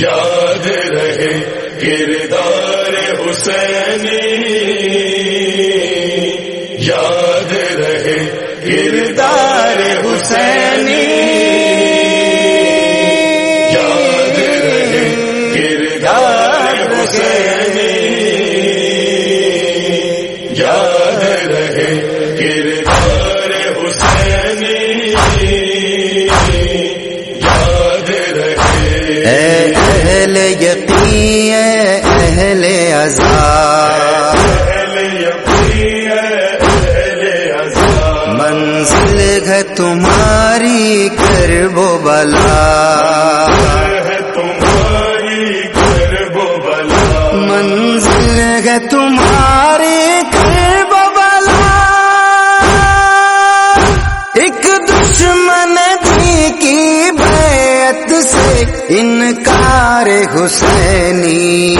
یاد رہے کردار حسینی۔ یاد رہے کردار حسینی۔ منزل ہے تمہاری کرب و بلا۔ ہے تمہاری کرب و بلا۔ منزل ہے تمہاری کرب و بلا۔ ایک دشمن بھی کی بیعت سے انکار حسینی۔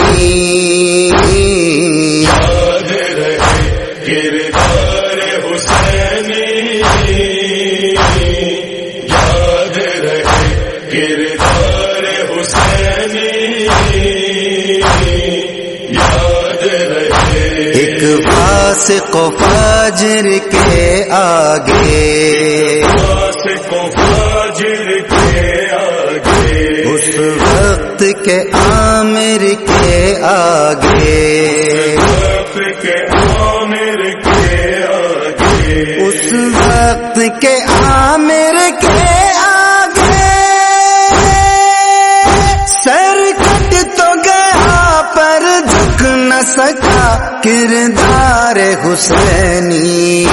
فاسق و فاجر کے آگے۔ کو فاجر کے آگے اس وقت کے عامر کے آگے وقت کے عامر کے آگے۔ اس وقت کے نہ کردار حسینی۔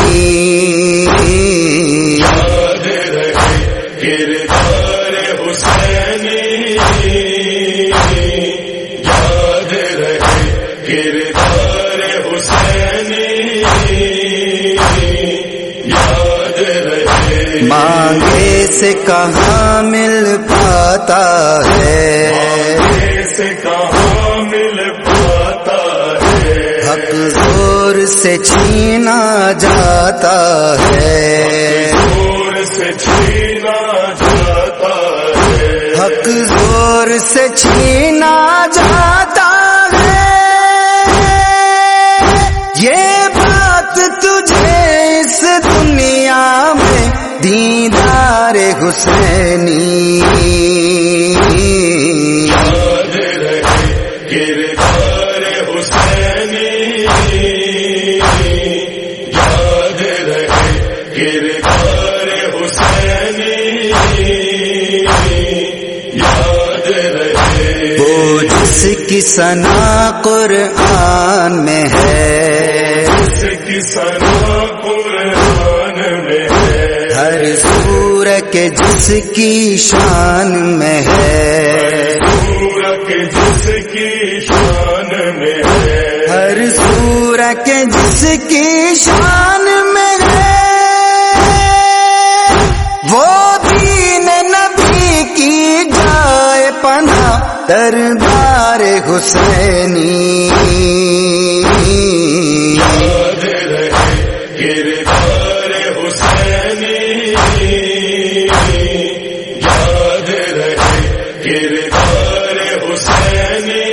یاد رہے کردار حسینی یاد رہے کردار حسینی یاد رہے مانگے سے کہاں مل پاتا ہے؟ سے کہاں مل پاتا حق زور سے چھینا جاتا ہے۔ دور سے چھینا جاتا ہے۔ حق زور سے چھینا جاتا ہے۔ یہ بات تجھے اس دنیا میں دیدار حسینی وہ جس کی سنا قرآن میں ہے۔ اس کی سنا قرآن میں ہے۔ ہر سور کے جس کی شان میں ہے۔ سورک جس کی شان میں ہے۔ ہر سور کے جس کی شان دربار حسینی۔ یاد رہے کردار حسینی یاد رہے کردار حسینی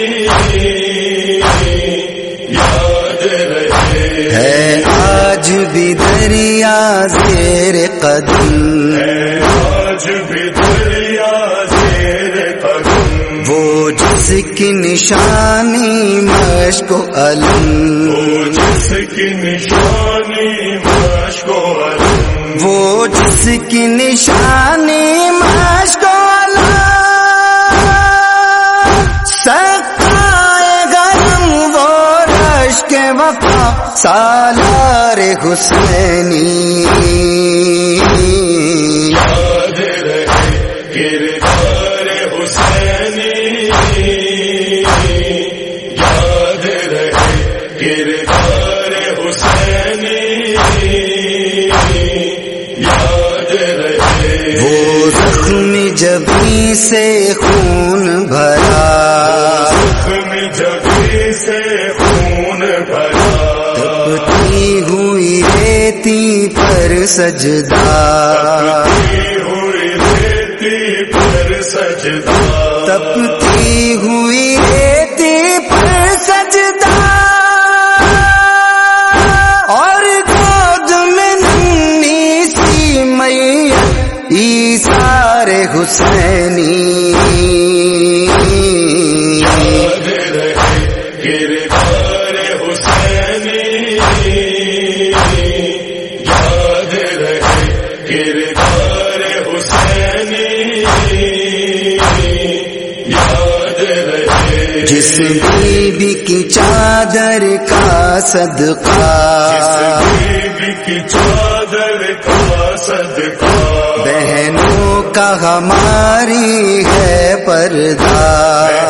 یاد رہے ہے آج بھی دریا زیر قدم۔ آج بھی دریا جس کی نشانی مشک و علم۔ جس کی نشانی مشک و علم۔ وہ جس کی نشانی مشک و علم۔ سکائے گرم وہ رش کے وفا سالار حسینی۔ وہ زخمی جبی سے خون بھرا زخم جبھی سے خون بھرا تپتی ہوئی ریتی پر سجدہ۔ ہوئی ریتی پر سجدہ۔ تپتی کردار حسینی یاد رہے کردار حسینی یاد رہے جس بیوی کی چادر کا صدقہ بیوی کی چادر کا صدقہ۔ بہنوں کا ہماری ہے پردہ۔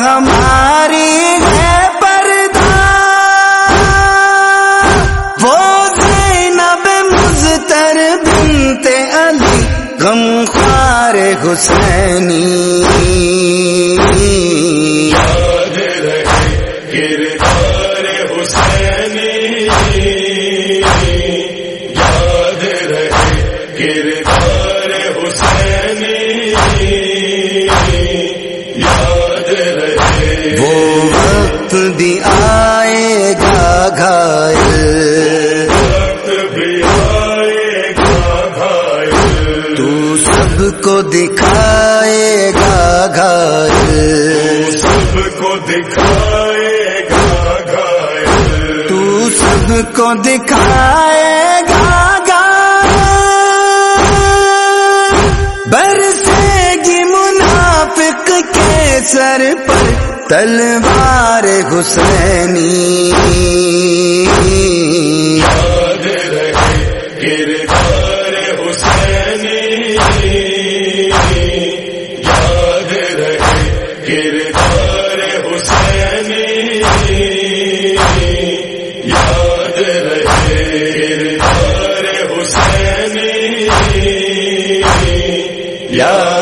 ہماری ہے پردہ۔ وہ زینب مزتر بنت علی غم خوار حسینی۔ کو دکھائے گا گھائل سب کو دکھائے گا گھائل تو سب کو دکھائے گا گھائل برسے گی منافق کے سر پر تلوار حسینی۔ یا